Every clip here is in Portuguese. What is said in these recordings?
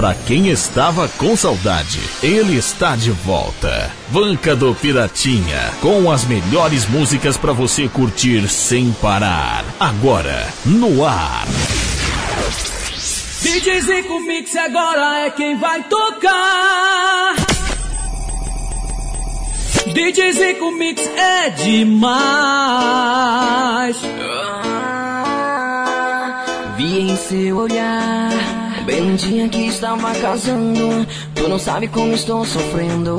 Pra quem estava com saudade, ele está de volta. Banca do Piratinha, com as melhores músicas para você curtir sem parar. Agora, no ar. DJ Zico Mix agora é quem vai tocar. DJ Zico Mix é demais. Vi em seu olhar Bem no dia que estava casando Tu não sabe como estou sofrendo.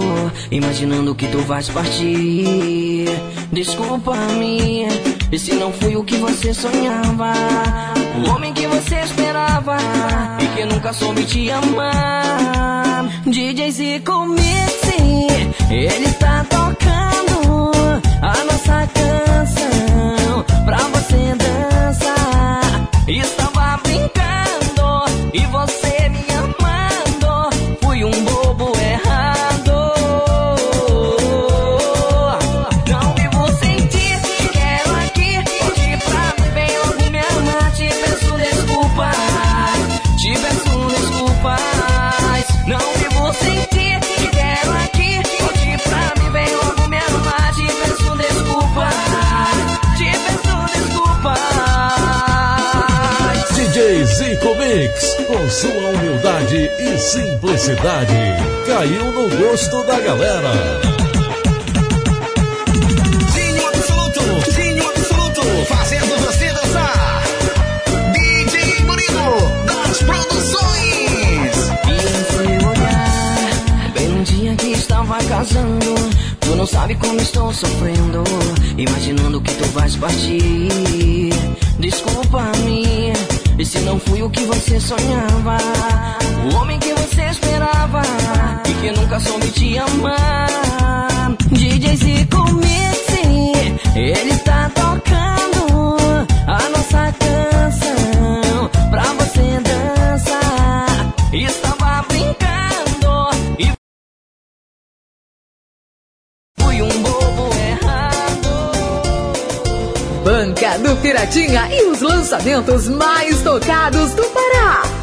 Imaginando que tu vais partir. Desculpa-me E se não fui o que você sonhava? O homem que você esperava E que nunca soube te amar. DJ Zico Mix Ele está tocando A nossa canção Pra você dançar. Brincando e você me amando. Fui um bobo errado. Não vivo sem ti, te quero aqui. Hoje pra mim bem logo me amar. Te peço desculpas, te peço desculpas. Não vivo sem ti, te quero aqui. Hoje pra mim bem logo me amar. Te peço desculpas, te peço desculpas. DJ Zico Mix, com sua humildade e simplicidade, caiu no gosto da galera. Zinho absoluto, Zinho absoluto, fazendo você dançar. DJ Murilo, das produções. Vi em seu olhar, bem no dia que estava casando. Tu não sabe como estou sofrendo, imaginando que tu vais partir. Desculpa-me, e se não fui o que você sonhava, o homem que você esperava, e que nunca soube te amar. DJ Zico Mix, ele tá tocando a nossa canção pra você dançar. Estava brincando e fui um bobo. Do Piratinha e os lançamentos mais tocados do Pará.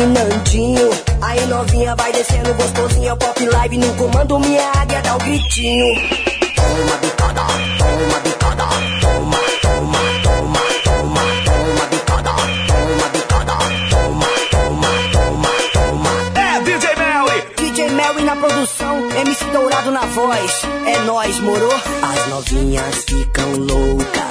Davidson e Nandinho. Aí novinha vai descendo gostosinha. Pop live no comando, minha águia dá o gritinho. Toma bicada, toma bicada, toma, toma, toma, toma, toma bicada, toma bicada, toma, toma, toma, toma. É DJ Melly! DJ Mary na produção, MC Dourado na voz. É nóis, moro? As novinhas ficam loucas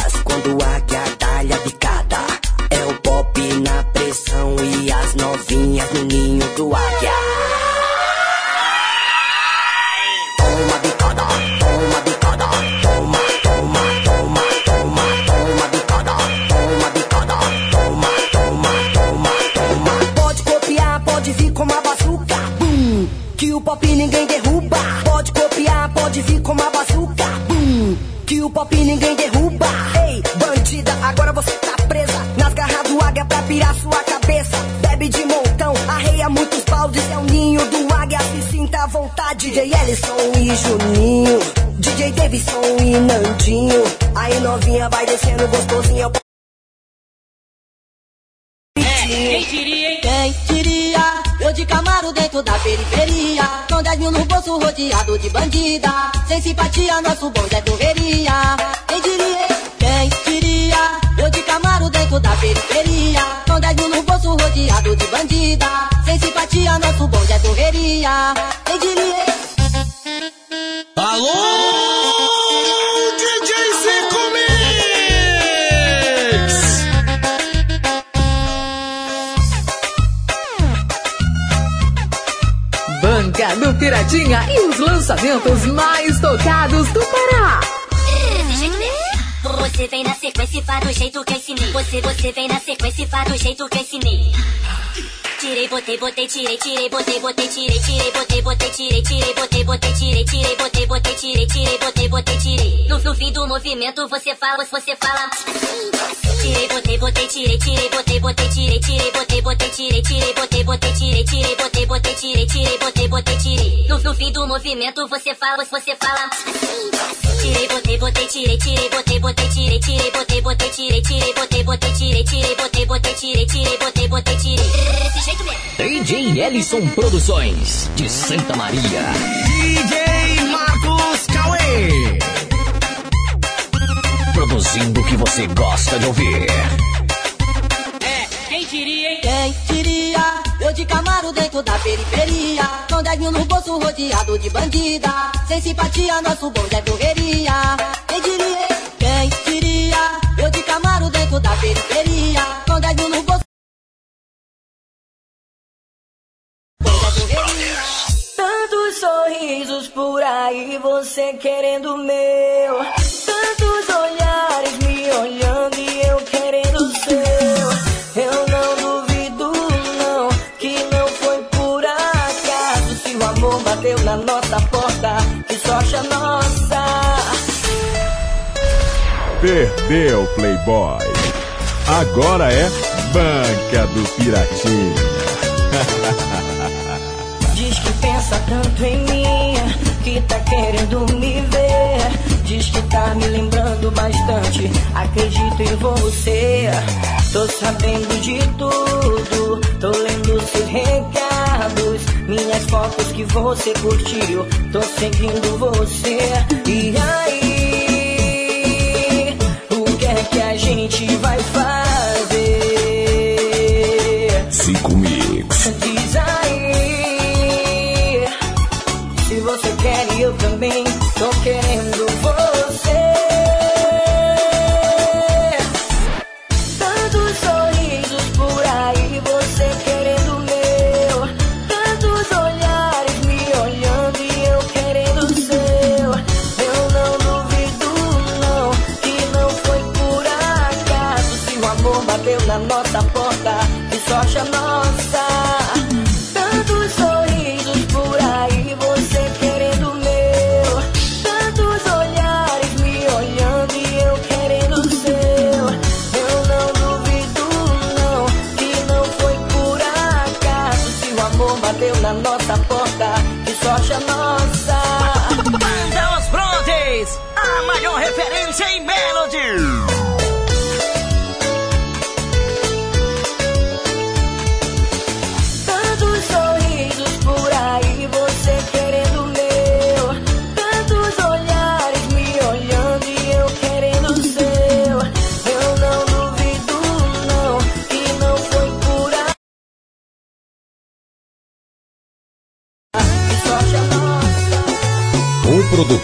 botei, tirei, tirei, botei, botei, tirei, tirei, botei, botei, tirei, tirei, botei, botei, tirei, tirei, botei, botei, tirei, tirei, botei, botei, tirei. No, no fim do movimento você fala, você fala. Tirei, botei, botei, tirei, tirei, botei, botei, tirei, tirei, botei, botei, tirei, tirei, botei, botei, tirei, tirei, botei, botei, tirei, tirei, botei, botei, tirei. No, no fim do movimento você fala, você fala. Tirei, botei, botei, tirei, tirei, botei, botei, tirei, tirei, botei, botei, tirei, tirei, botei, botei, tirei, tirei, botei, botei, tirei, tirei, botei, botei, tirei. Desse jeito mesmo. DJ Ellison Produções, de Santa Maria. DJ Marcos Cauê! Produzindo o que você gosta de ouvir. Quem diria, hein? Quem diria? Eu de Camaro dentro da periferia. Com 10 mil no bolso rodeado de bandida. Sem simpatia, nosso bonde é correria. Quem diria? hein? Quem diria? Eu de Camaro dentro da periferia. Correria. Tantos sorrisos por aí, você querendo o meu. Tantos olhares me olhando e eu querendo o seu. Eu não duvido, não, que não foi por acaso. Se o amor bateu na nossa porta, que sorte a nossa. Perdeu, Playboy. Agora é Banca do Piratinha. Pensa tanto em mim, que tá querendo me ver. Diz que tá me lembrando bastante. Acredito em você. Tô sabendo de tudo. Tô lendo seus recados. Minhas fotos que você curtiu. Tô seguindo você. E aí? O que é que a gente vai fazer?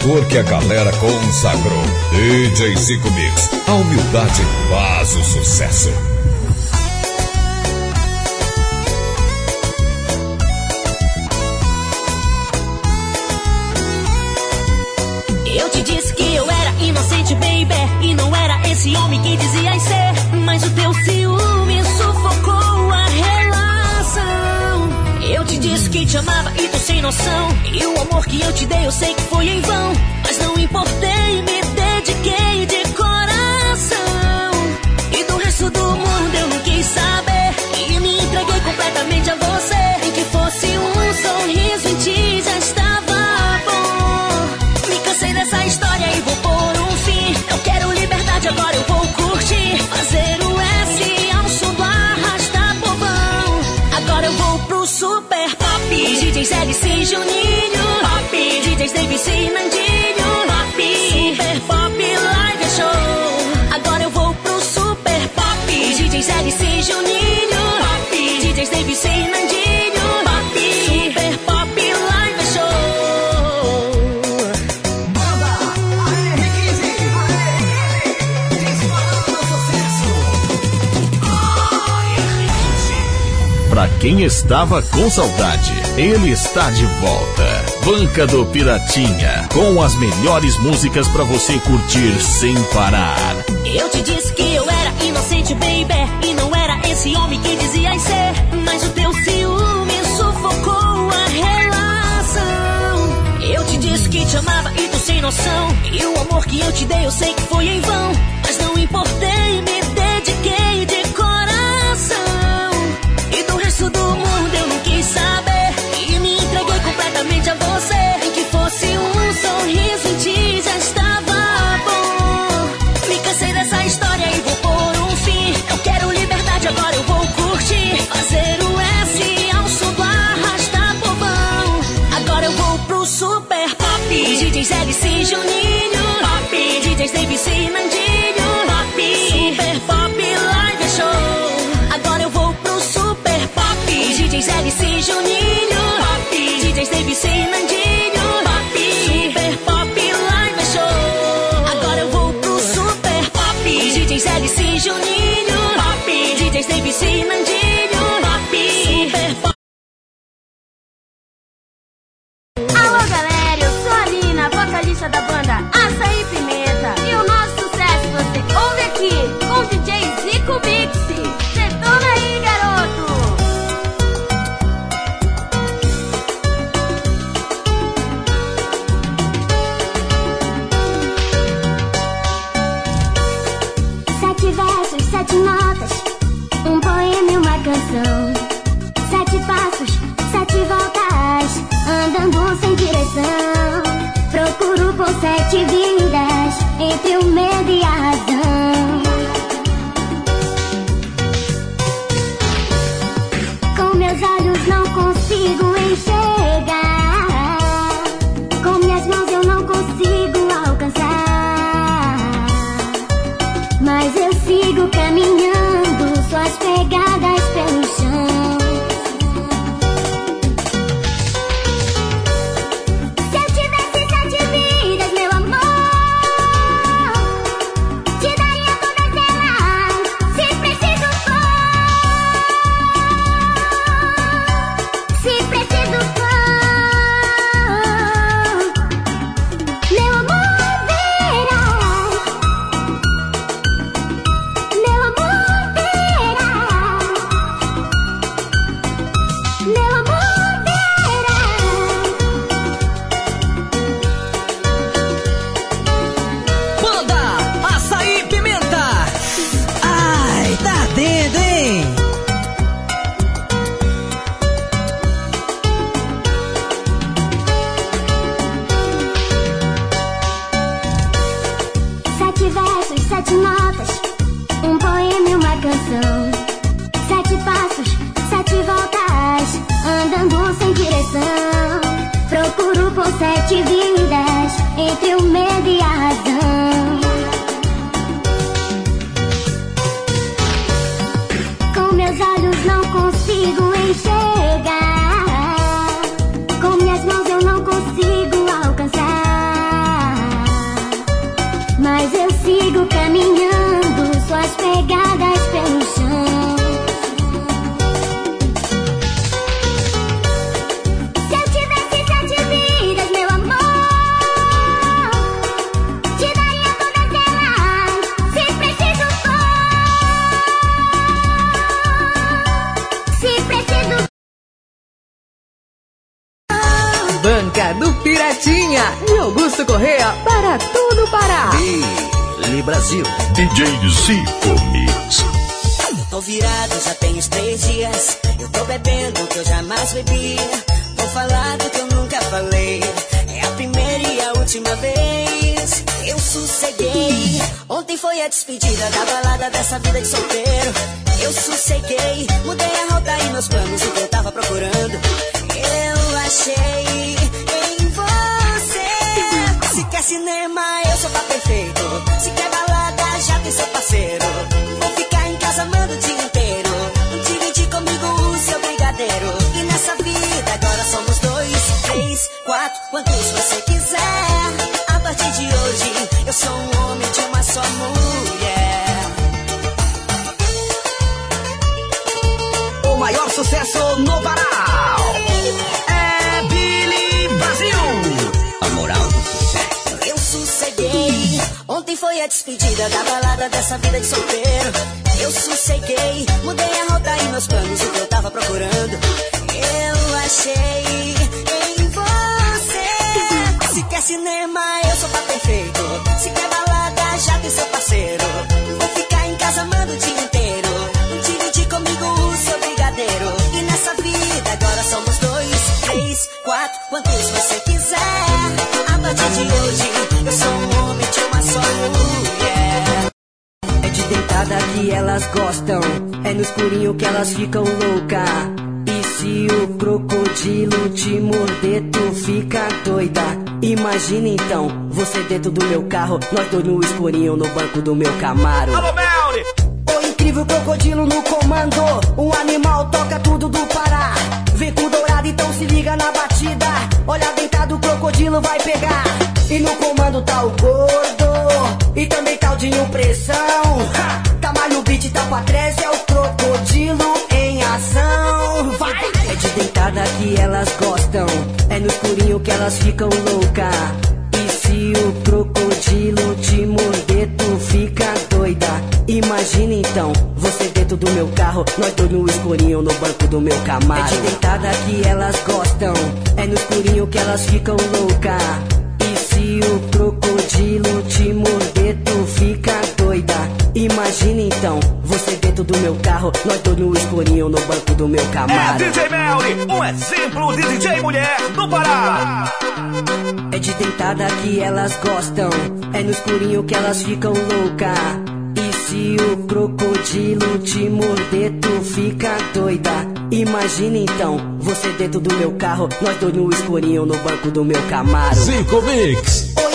Produtor que a galera consagrou. DJ Cinco Mix. A humildade faz o sucesso. Eu te disse que eu era inocente, baby. E não era esse homem que dizias ser. Mas o teu ciúme que te amava e tô sem noção. E o amor que eu te dei eu sei que foi em vão. Mas não importei, me dediquei de DJs LC e Juninho. Pop. DJs Davis e Nandinho. Pop. Super pop live show. Agora eu vou pro super pop. DJs LC e Juninho. Pop. DJs Davis e Nandinho. Pop. Super pop live show. Pra quem estava com saudade, ele está de volta. Banca do Piratinha, com as melhores músicas pra você curtir sem parar. Eu te disse que eu era inocente, baby. E não era esse homem que dizias ser. Mas o teu ciúme sufocou a relação. Eu te disse que te amava e tô sem noção. E o amor que eu te dei eu sei que foi em vão. Mas não importei, me DJs Davis e. Pop. Super pop live show. Agora eu vou pro super pop. DJs LC Juninho. Pop. DJs Davis parceiro. Vou ficar em casa amando o dia inteiro. Dividir comigo o seu brigadeiro. E nessa vida agora somos dois, três, quatro, quantos você quiser. A partir de hoje, eu sou um homem de uma só mulher. É de deitada que elas gostam, é no escurinho que elas ficam louca. Se o crocodilo te morder, tu fica doida. Imagina então, você dentro do meu carro, nós dois no escurinho no banco do meu Camaro. Alô, Melly. O incrível crocodilo no comando, um animal toca tudo do Pará. Vem com dourado, então se liga na batida. Olha deitado, o crocodilo vai pegar. E no comando tá o gordo, e também tá o Dinho Pressão. Ha! Tamalho beat, tá pra trás, é o crocodilo em ação. Vai! É de deitada que elas gostam, é no escurinho que elas ficam louca. E se o crocodilo te morder, tu fica doida. Imagina então, você dentro do meu carro, nós dois no escurinho no banco do meu Camaro. É de deitada que elas gostam, é no escurinho que elas ficam louca. E se o crocodilo te morder, tu fica doida. Imagina então, você dentro do meu carro, nós dois no escurinho no banco do meu É Camaro. DJ Melly, um exemplo de DJ mulher do Pará. É de deitada que elas gostam. É no escurinho que elas ficam louca. E se o crocodilo te morder, tu fica doida. Imagina então, você dentro do meu carro, nós dois no escurinho no banco do meu Camaro. Cinco Mix. O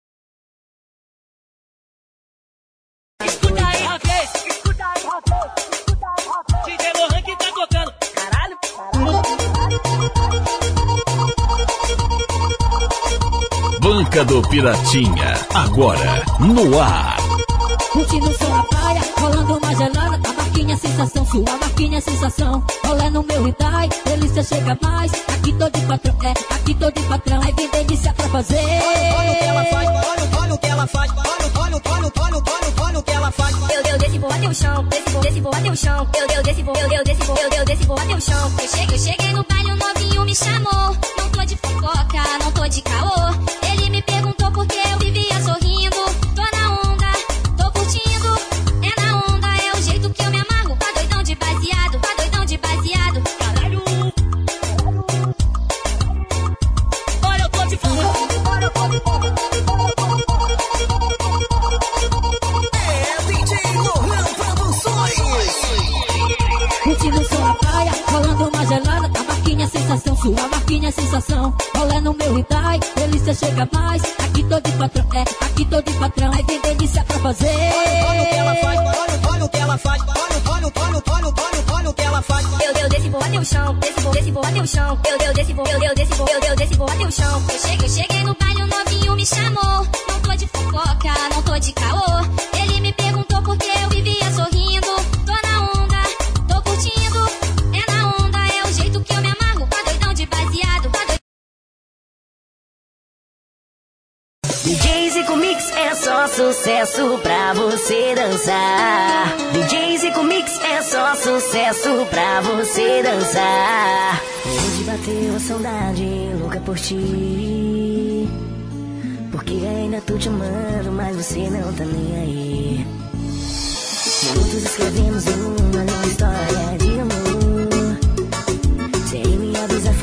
Banca do Piratinha, agora no ar. Curtindo na praia, rolando uma gelada, a marquinha é sensação, sua marquinha é sensação. Rolê no meu Itai, delícia chega mais. Aqui tô de patrão, é, aqui tô de patrão, aí vem delícia pra fazer. Olha o que ela faz, olha, olha o que ela faz, olha, olha, olha, olha, olha, Eu deu desse vou até o chão, desse vou, desse vou até o chão. Eu deu desse vou, eu deu desse vou, eu deu desse vou até o chão. Eu cheguei, eu cheguei no baile, o novinho me chamou. Não tô de fofoca, não tô de caô. Ele me perguntou por que eu vivia sorrindo. Sua marquinha é sensação. Rolê no meu Itai, delícia chega mais. Aqui tô de patrão, é, aqui tô de patrão, aí vem delícia pra fazer. Olha o que ela faz, olha, olha o que ela faz, olha, olha, olha, olha, olha, olha o que ela faz. Eu deu desse vou até o chão, desse vou, desse vou até o chão. Eu deu desse vou, eu deu desse vou, eu deu desse vou até o chão. Eu cheguei, eu cheguei no baile, o novinho me chamou. Não tô de fofoca, não tô de caô. Saudade louca por ti. Porque ainda tô te amando, mas você não tá nem aí. Juntos escrevemos uma linda história de amor. Sem me avisar,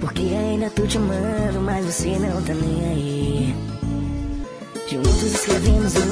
Porque ainda tô te amando, mas você não tá nem aí. Juntos escrevemos uma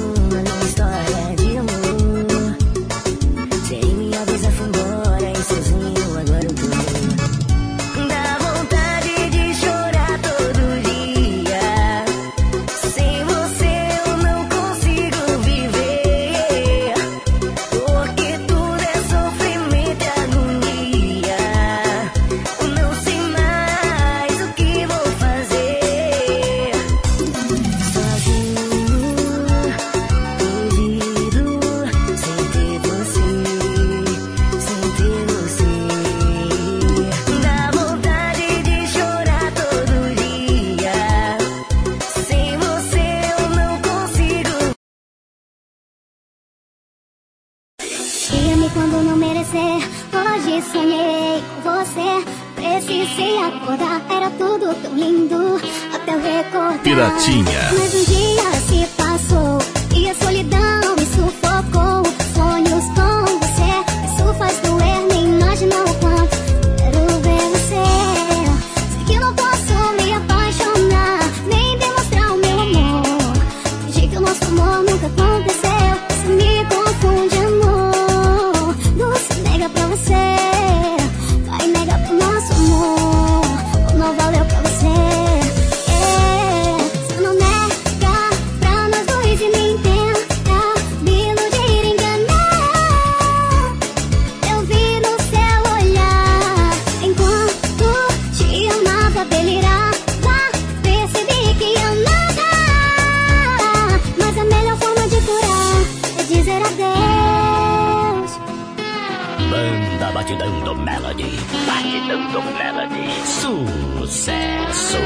Batidão Melody. Batidão do Melody. Sucesso.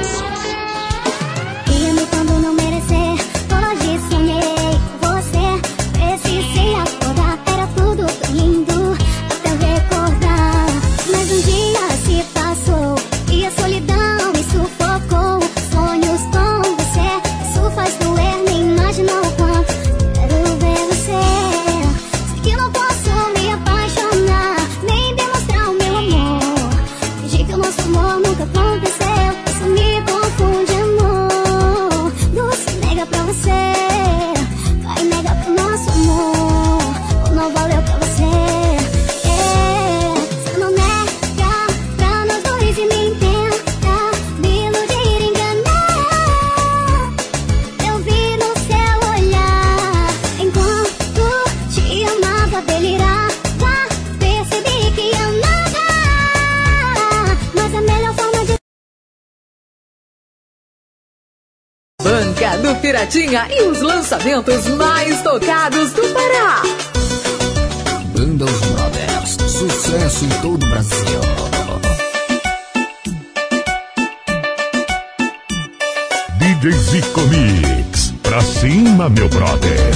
E os lançamentos mais tocados do Pará. Banda Os Brothers, sucesso em todo o Brasil. DJ Zico Mix, pra cima, meu brother.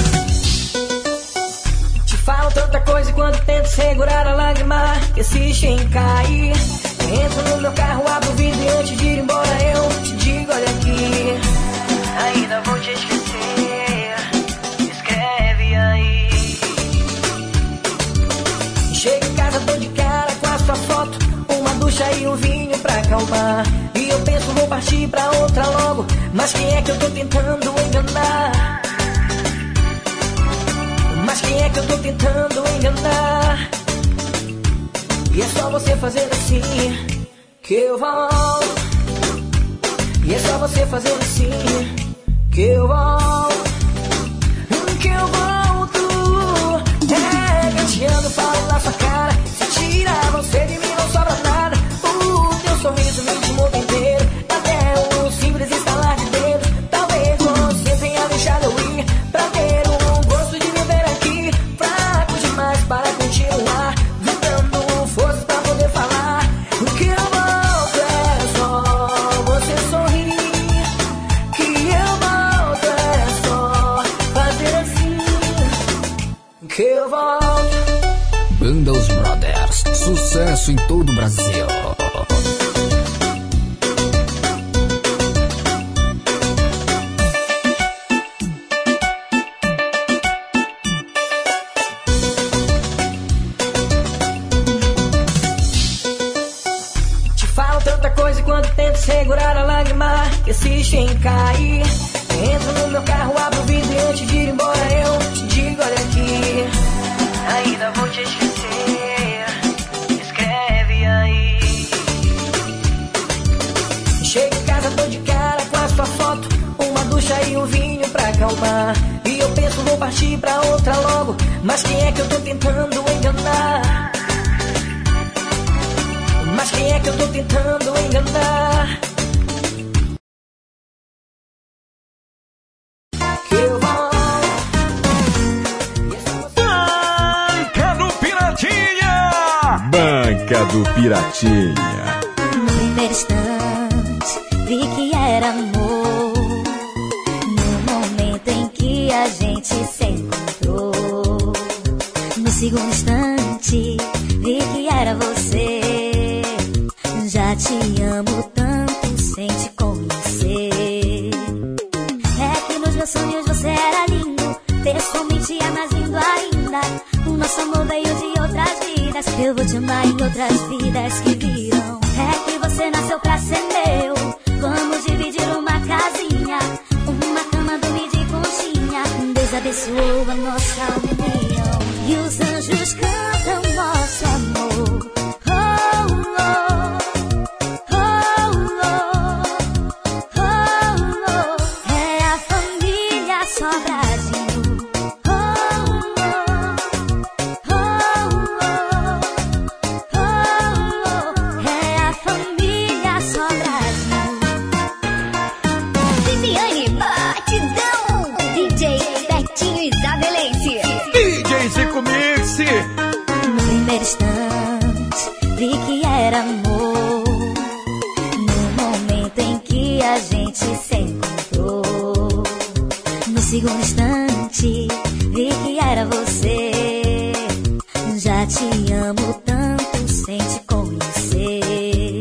Te falo tanta coisa quando tento segurar a lágrima que insiste em cair. Entro no meu carro, abro o vidro e antes de ir embora eu te digo, olha aqui ainda vou te esquecer. acalmar. E eu penso, vou partir pra outra logo. Mas quem é que eu tô tentando enganar? Mas quem é que eu tô tentando enganar? E é só você fazer assim que eu volto. E é só você fazer assim que eu volto. Que eu volto. É, gatinhando, falo na sua cara. em todo o Brasil. que era amor. No momento em que a gente se encontrou, no segundo instante vi que era você. Já te amo tanto sem te conhecer.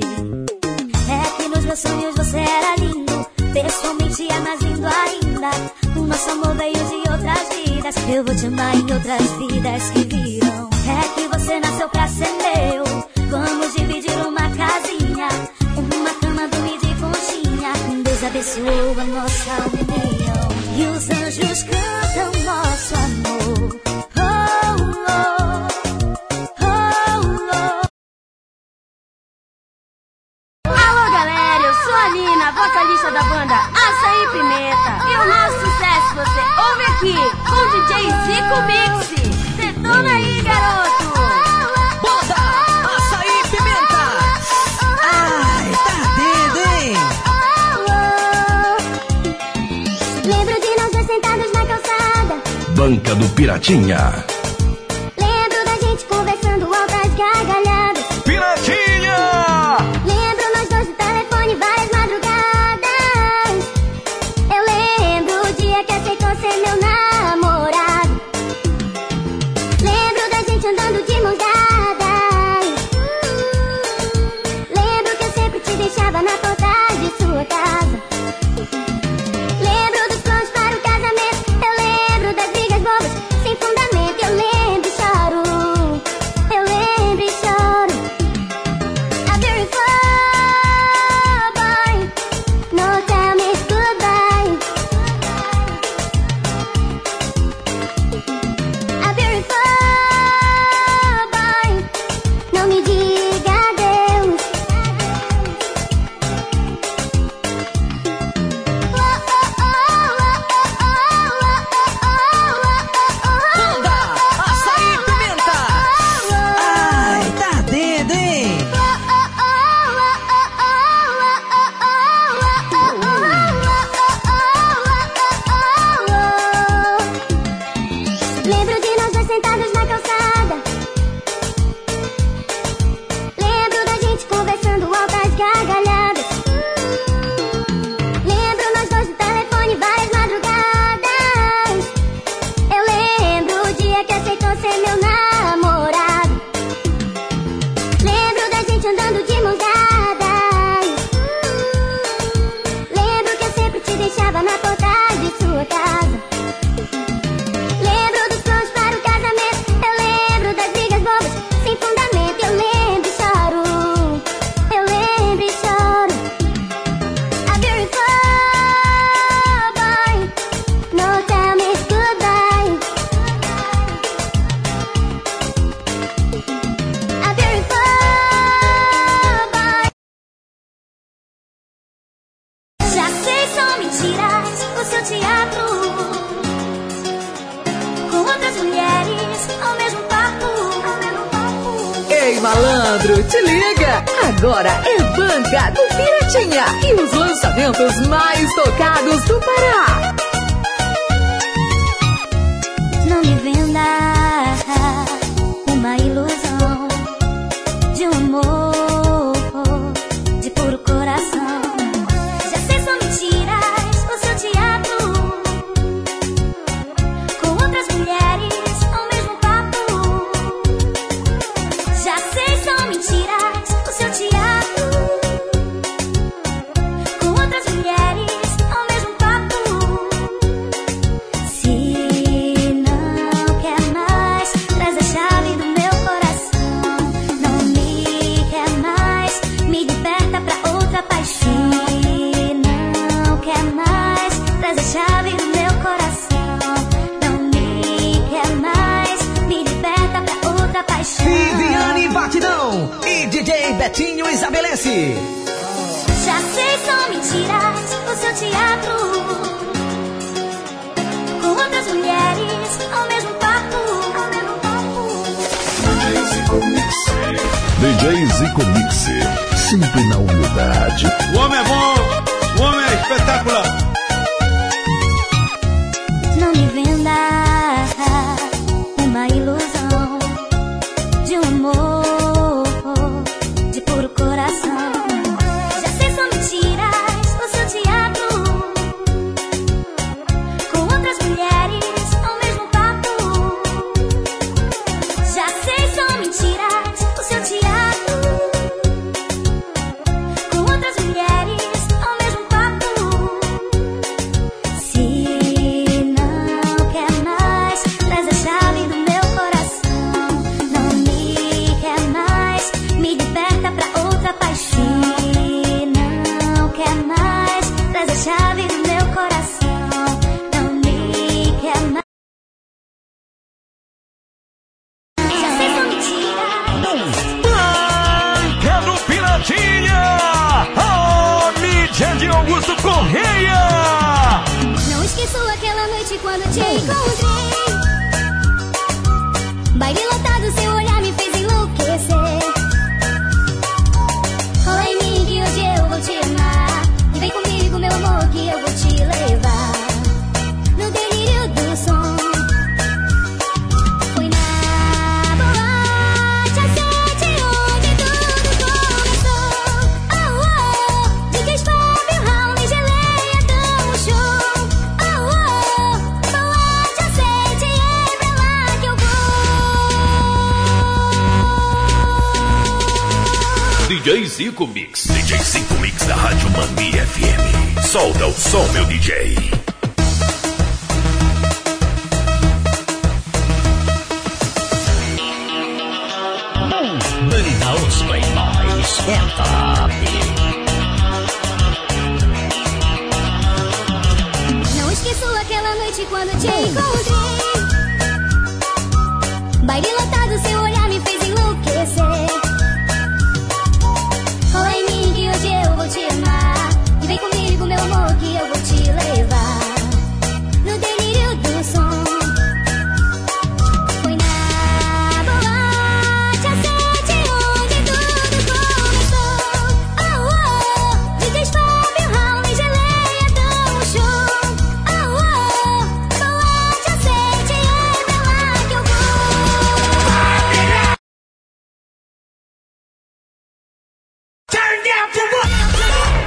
É que nos meus sonhos você era lindo, pessoalmente é mais lindo ainda. O nosso amor veio de outras vidas, eu vou te amar em outras vidas que viram. É que você nasceu pra ser meu. abençoa nossa união e os anjos cantam nosso amor. Oh, oh, oh, oh, Alô galera, eu sou a Nina, vocalista da banda Açaí Pimenta. E o nosso sucesso você ouve aqui com o DJ Zico Mix. Banca do Piratinha.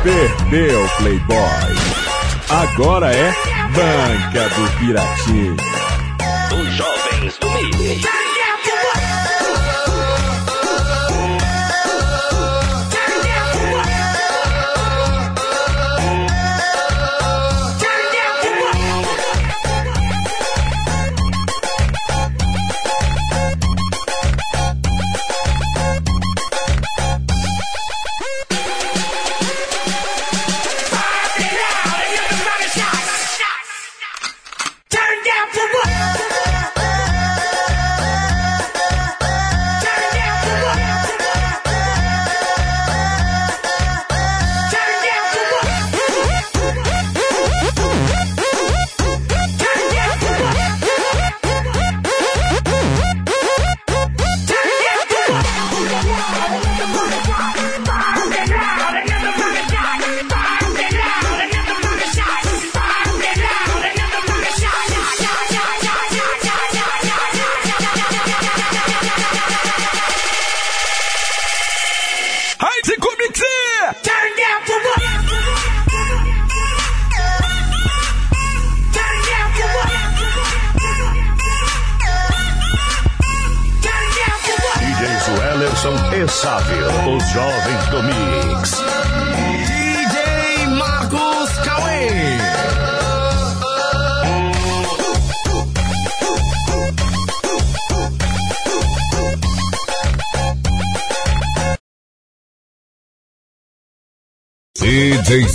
Perdeu, Playboy. Agora é Banca do piratinho. Os jovens do meio.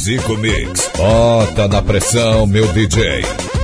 Zico Mix. Bota na pressão, meu DJ.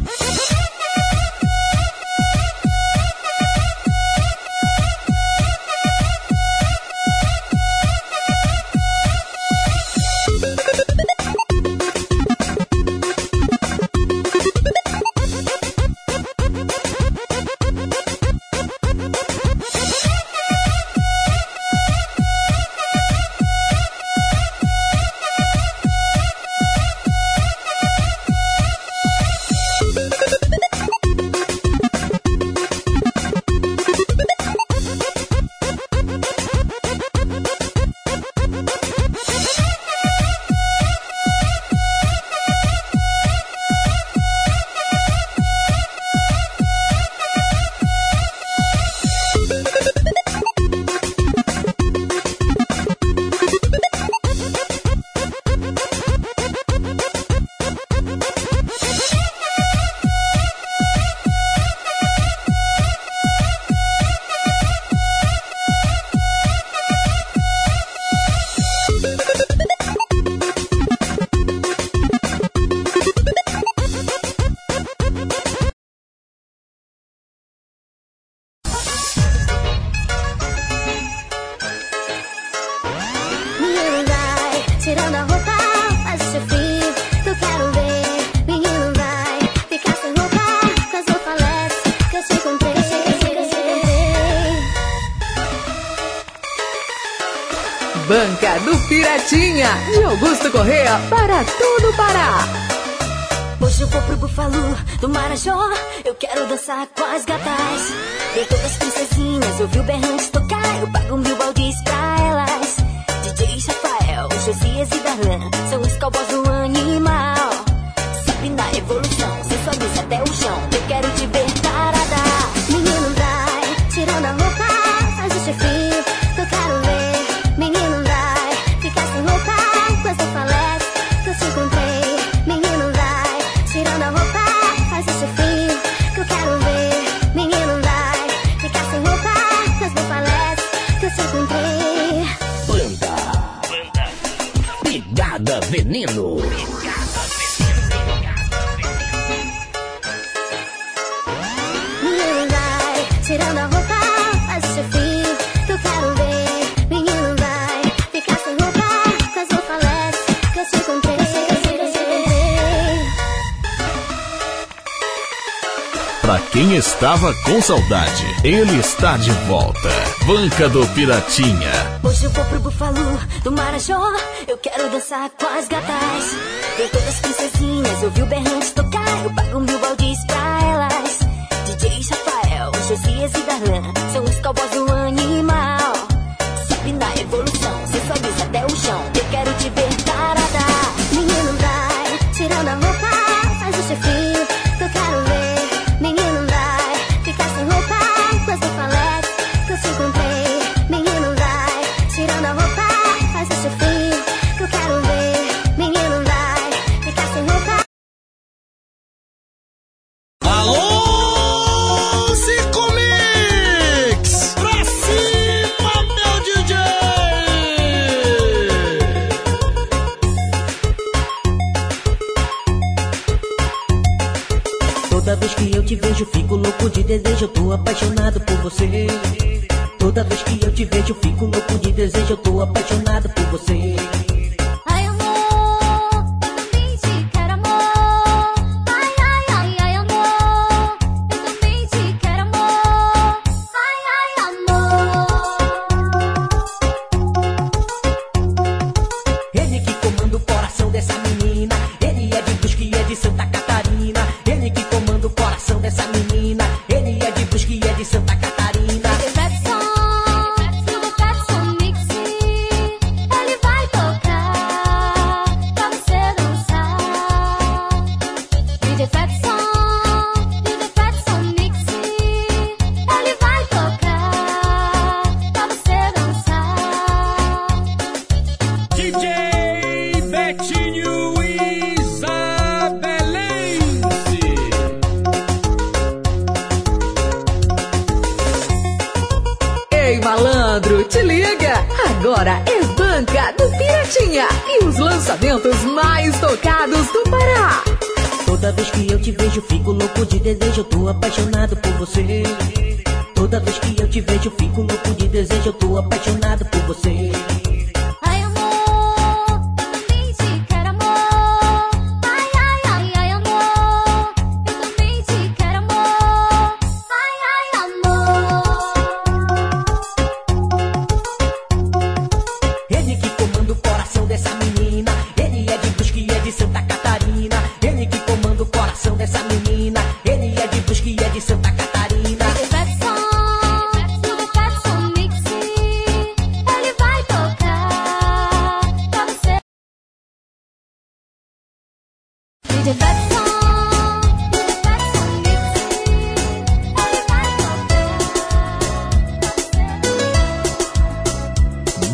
com saudade, ele está de volta. Banca do Piratinha. Hoje eu vou pro Bufalo do Marajó. Eu quero dançar com as gatas. Tem todas as princesinhas, eu vi o berrante tocar. Eu pago mil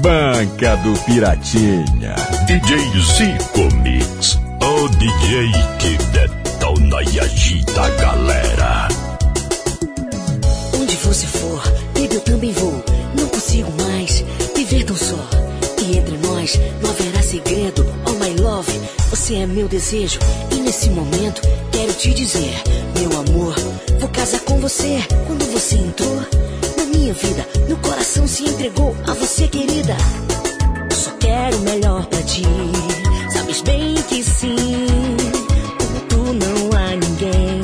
Banca do Piratinha. DJ Zico Mix, o DJ que detona e agita a galera. Onde você for, baby, eu também vou. Não consigo mais viver tão só. E entre nós não haverá segredo você é meu desejo. E nesse momento, quero te dizer: Meu amor, vou casar com você. Quando você entrou na minha vida, meu coração se entregou a você, querida. Só quero o melhor pra ti. Sabes bem que sim. Como tu não há ninguém.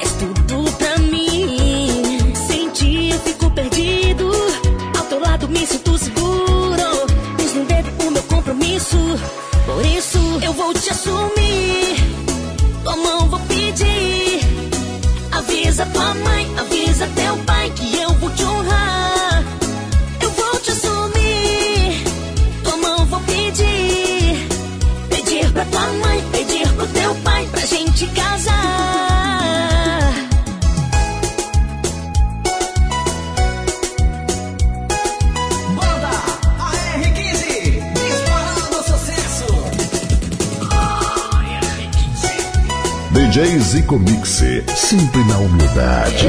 És tudo pra mim. Sem ti eu fico perdido. Ao teu lado me sinto seguro. Desnudei o meu compromisso. Por isso eu vou te assumir. Tua mão vou pedir. Avisa tua mãe. DJ Zico Mix, sempre na humildade.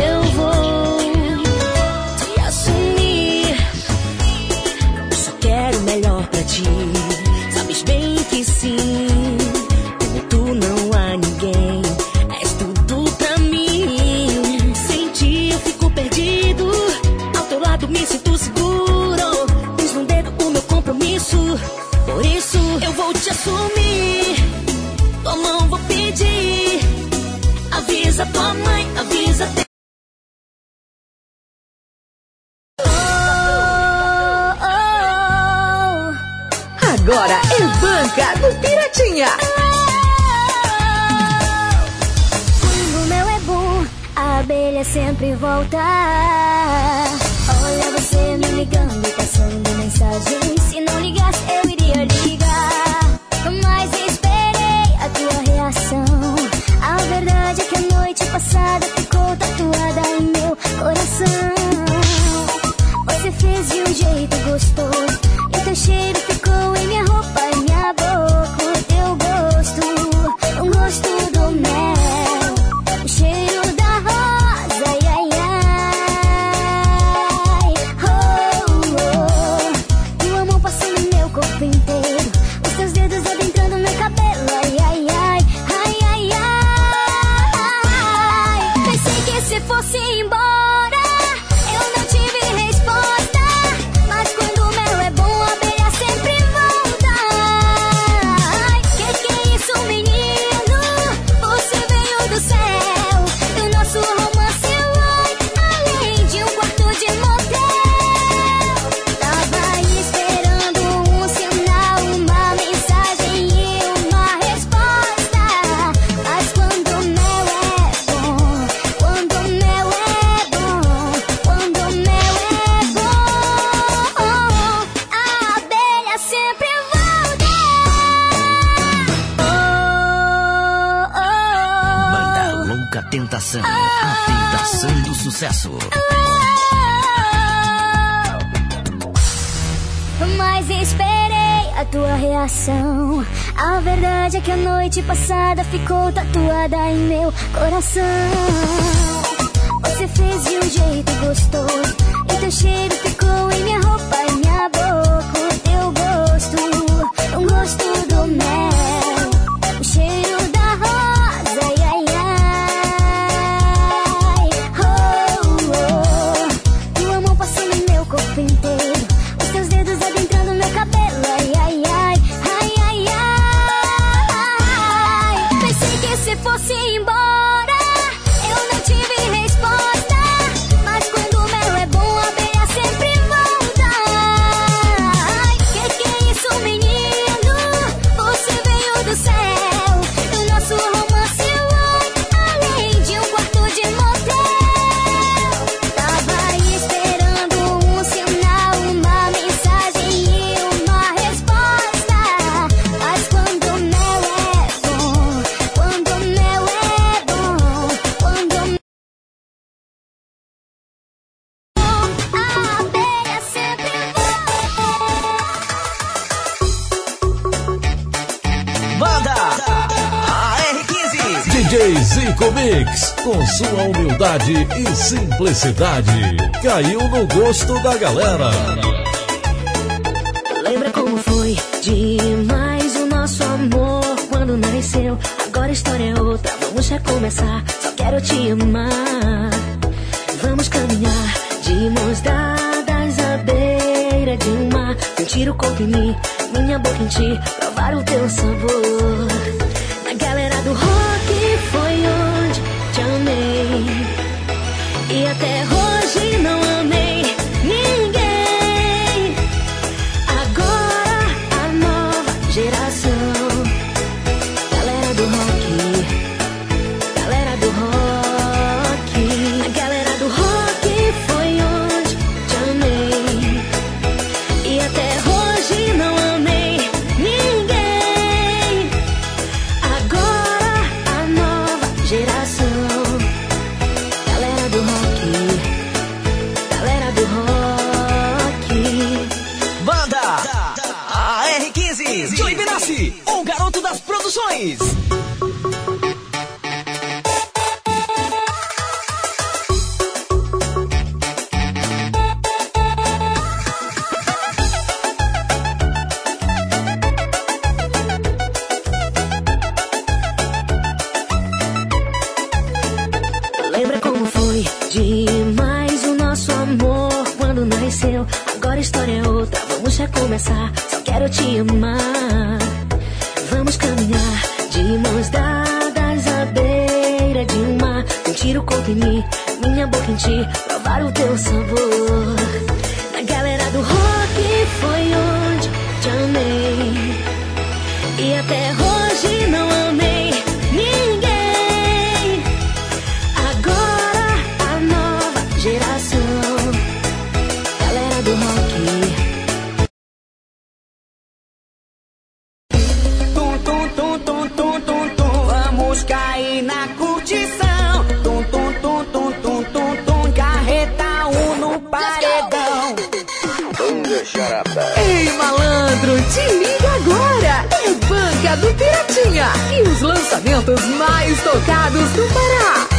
Mix, com sua humildade e simplicidade, caiu no gosto da galera. Lembra como foi demais o nosso amor quando nasceu? Agora a história é outra, vamos recomeçar. Só quero te amar. Vamos caminhar de mãos dadas à beira de um mar. Sentir o corpo em mim, minha boca em ti, provar o teu sabor. Na galera do rock. Ei, malandro, te liga agora! É Banca do Piratinha e os lançamentos mais tocados do Pará.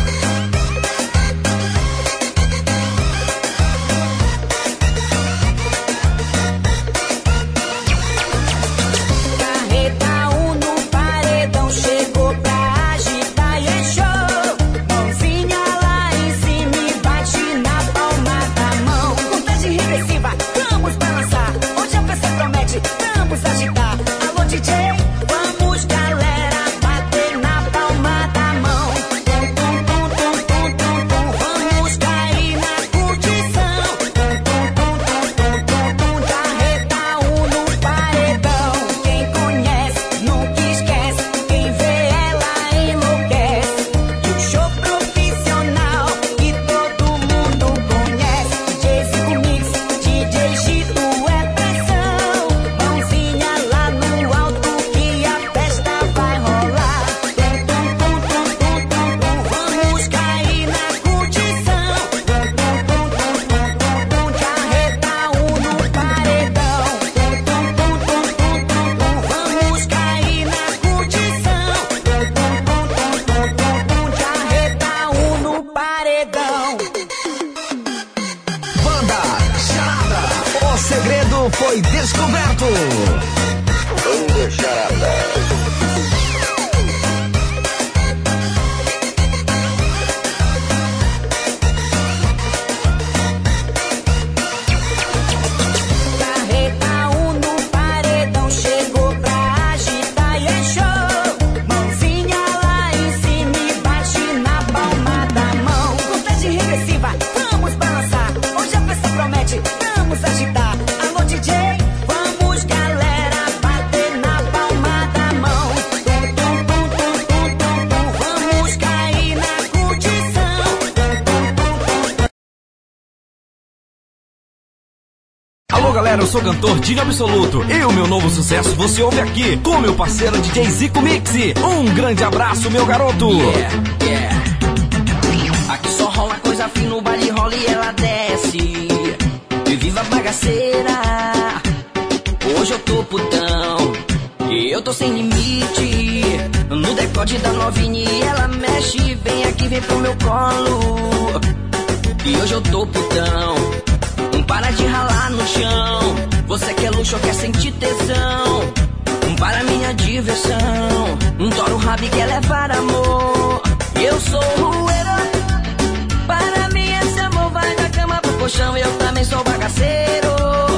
Sou cantor Dinho Absoluto e o meu novo sucesso você ouve aqui com meu parceiro DJ Zico Mix. Um grande abraço, meu garoto. Aqui só rola coisa fina, o baile rola e ela desce. E viva bagaceira. Hoje eu tô putão. E eu tô sem limite. No decote da novinha ela mexe. Vem aqui, vem pro meu colo. E hoje eu tô putão. Para de ralar no chão. Você quer luxo ou quer sentir tesão? Para minha diversão. Um toro rabi quer levar amor. Eu sou o herói. Para mim esse amor vai da cama pro colchão. Eu também sou bagaceiro.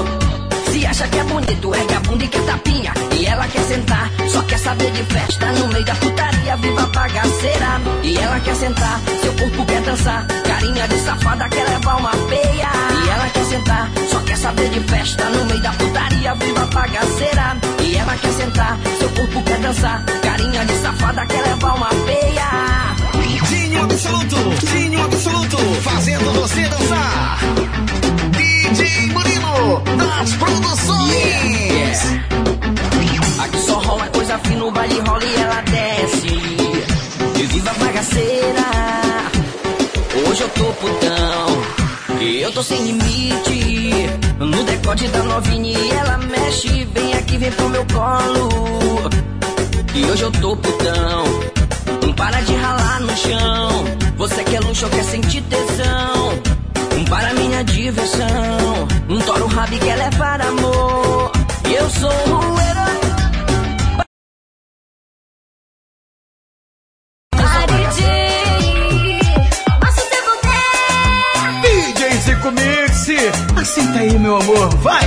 Acha que é bonito, ergue a bunda e quer tapinha. E ela quer sentar, só quer saber de festa. No meio da putaria, viva bagaceira. E ela quer sentar, seu corpo quer dançar. Carinha de safada quer levar uma peia. E ela quer sentar, só quer saber de festa. No meio da putaria, viva bagaceira. E ela quer sentar, seu corpo quer dançar. Carinha de safada quer levar uma peia. Dinho Absoluto, Dinho Absoluto, fazendo você dançar. DJ Murilo, das produções. Aqui só rola coisa fina, o baile rola e ela desce. E viva a bagaceira. Hoje eu tô putão. E eu tô sem limite. No decote da novinha e ela mexe. Vem aqui, vem pro meu colo. E hoje eu tô putão. Não para de ralar no chão. Você quer luxo ou quer sentir tesão? para minha diversão. Um toro rabi quer é para amor. Eu sou o herói. Pare de Faça o seu poder. DJ Zico Mix. Aceita aí, meu amor. Vai.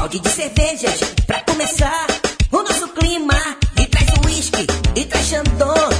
balde de cervejas pra começar o nosso clima. E traz uísque, e traz chandon.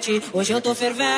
noite. Hoje eu tô fervendo.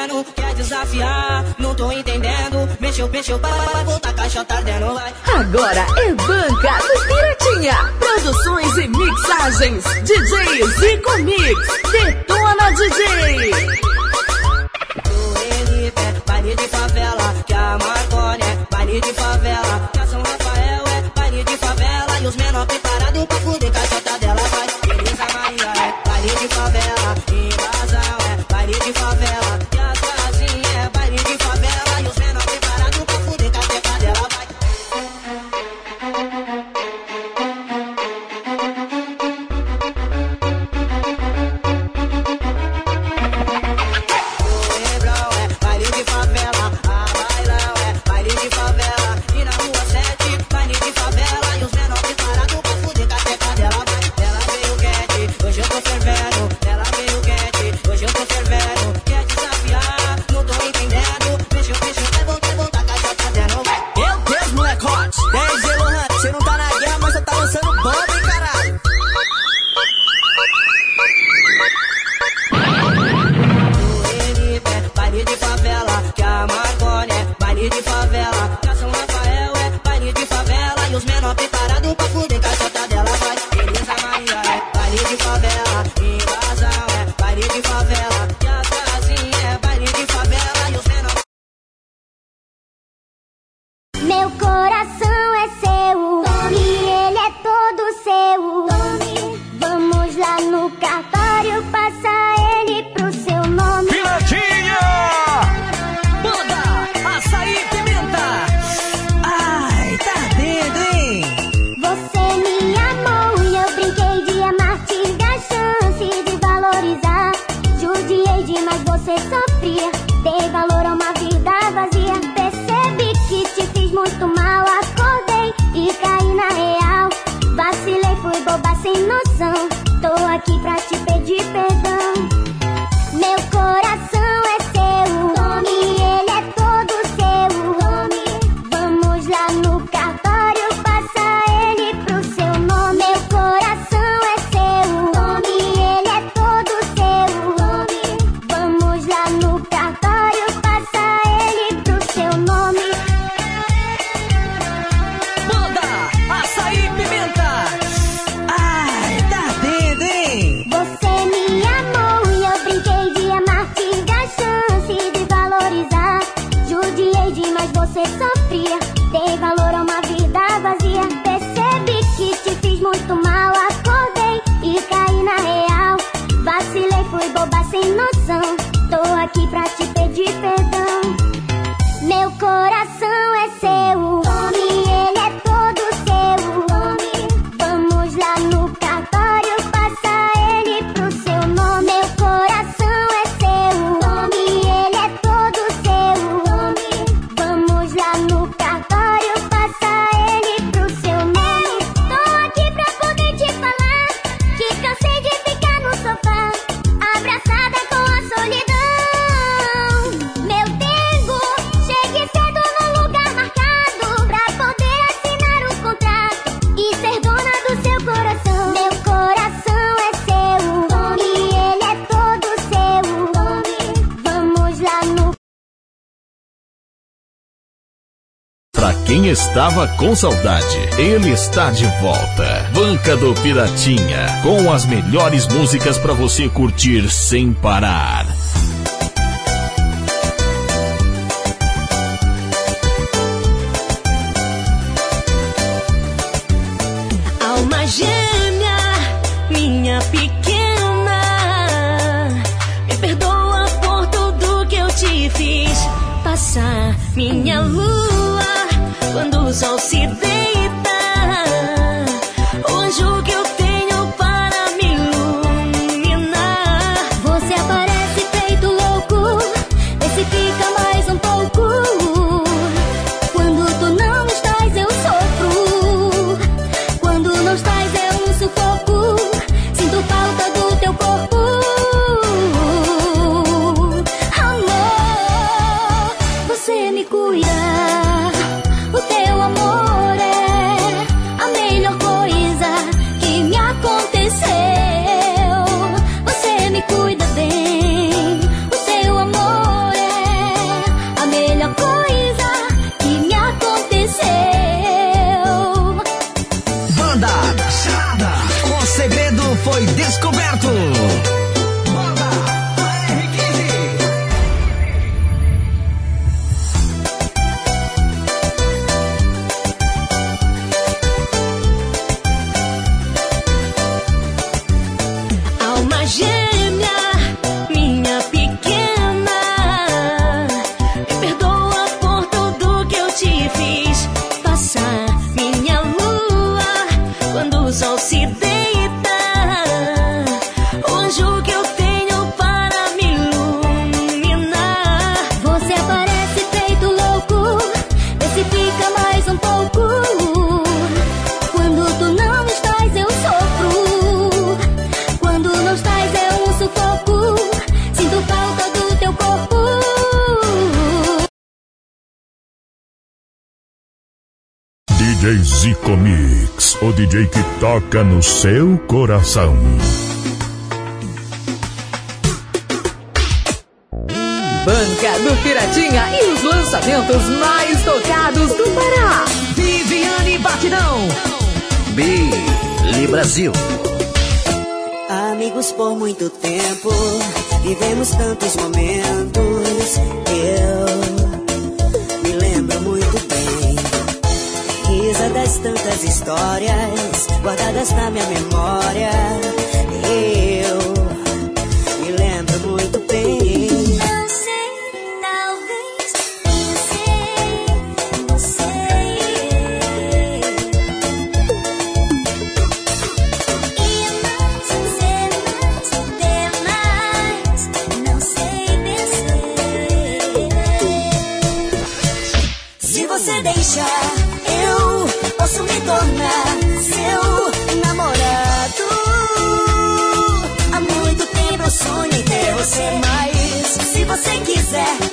estava com saudade. Ele está de volta. Banca do Piratinha, com as melhores músicas para você curtir sem parar. so see DJ que toca no seu coração. Banca do Piratinha e os lançamentos mais tocados do Pará. Viviane Batidão. Billy Brasil. Amigos por muito tempo, vivemos tantos momentos. Eu guardadas tantas histórias, guardadas na minha memória. Eu você. Mas se você quiser.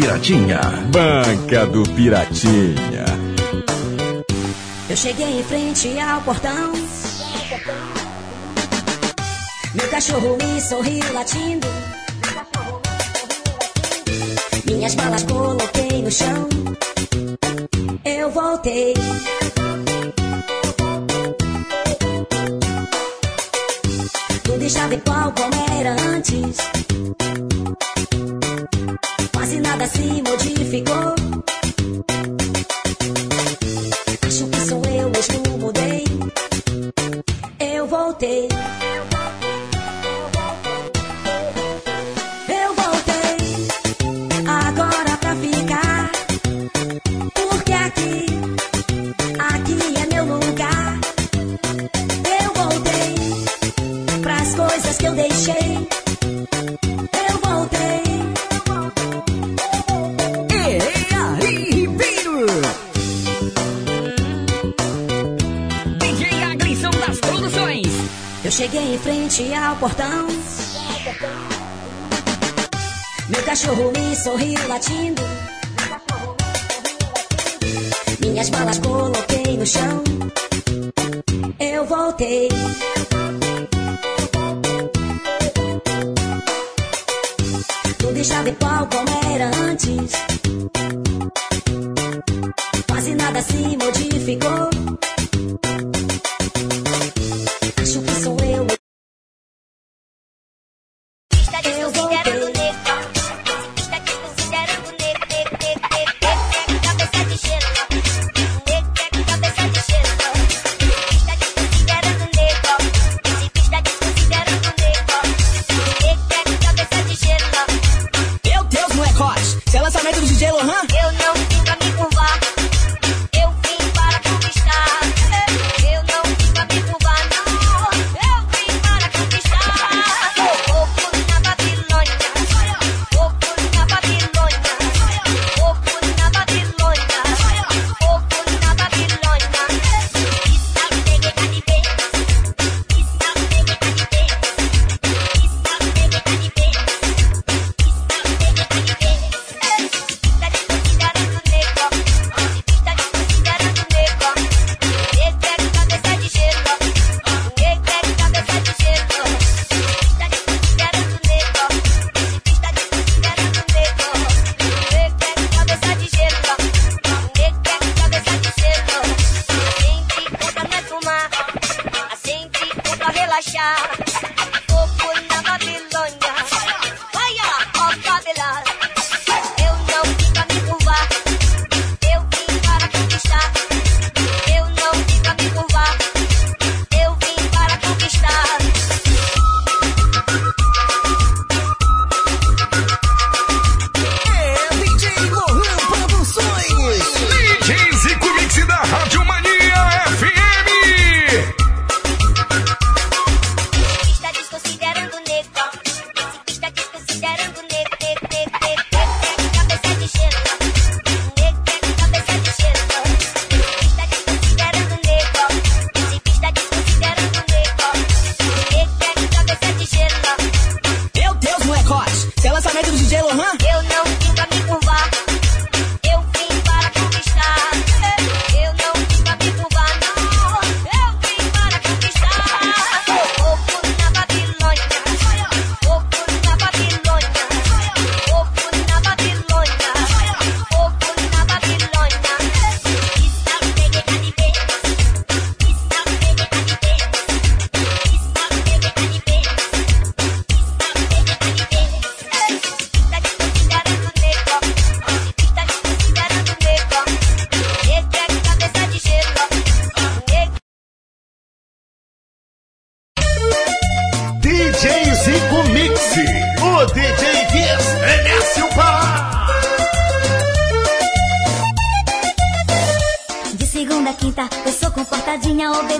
Piratinha. Banca do Piratinha. Eu cheguei em frente ao portão. Meu cachorro me sorriu latindo. Minhas balas coloquei no chão. Eu voltei. Tudo estava igual como era antes nada se modificou. Acho que sou eu, mas mudei. Eu voltei. frente ao portão. Meu cachorro me sorriu latindo. Minhas balas coloquei no chão. Eu voltei. Tudo estava igual como era antes. Quase nada se modificou.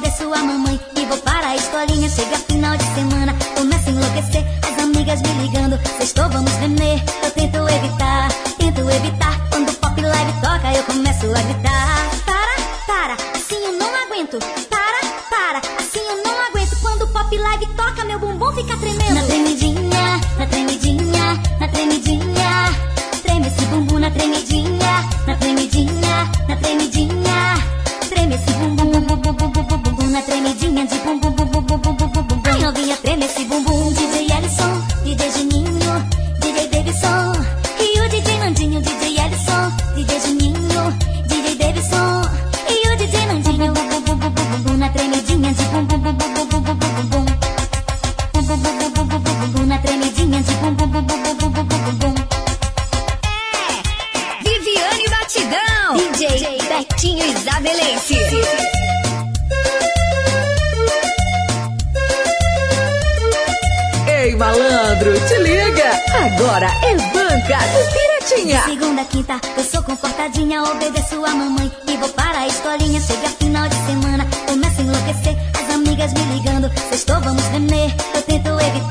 da sua mamãe. E vou para a escolinha, chega final de semana. Começo a enlouquecer, as amigas me ligando. Sextou, vamos tremer, eu tento evitar Tento evitar, quando o pop live toca Eu começo a gritar. Para, para, assim eu não aguento. Para, para, assim eu não aguento. Quando o pop live toca, meu bumbum fica tremendo. Na tremidinha, na tremidinha, na tremidinha. Treme esse bumbum na tremidinha Na tremidinha, na tremidinha treme esse bumbum, bumbum, bumbum, bumbum, bumbum, na tremidinha de bumbum, bumbum, bumbum, bumbum, bumbum. Ai, novinha, treme esse bumbum, DJ Ellison, DJ Juninho, DJ Davidson. agora é Banca do Piratinha. De segunda, quinta, eu sou confortadinha, obedeço a mamãe e vou para a escolinha. Chega final de semana, começa a enlouquecer, as amigas me ligando. Sextou, vamos tremer, eu tento evitar.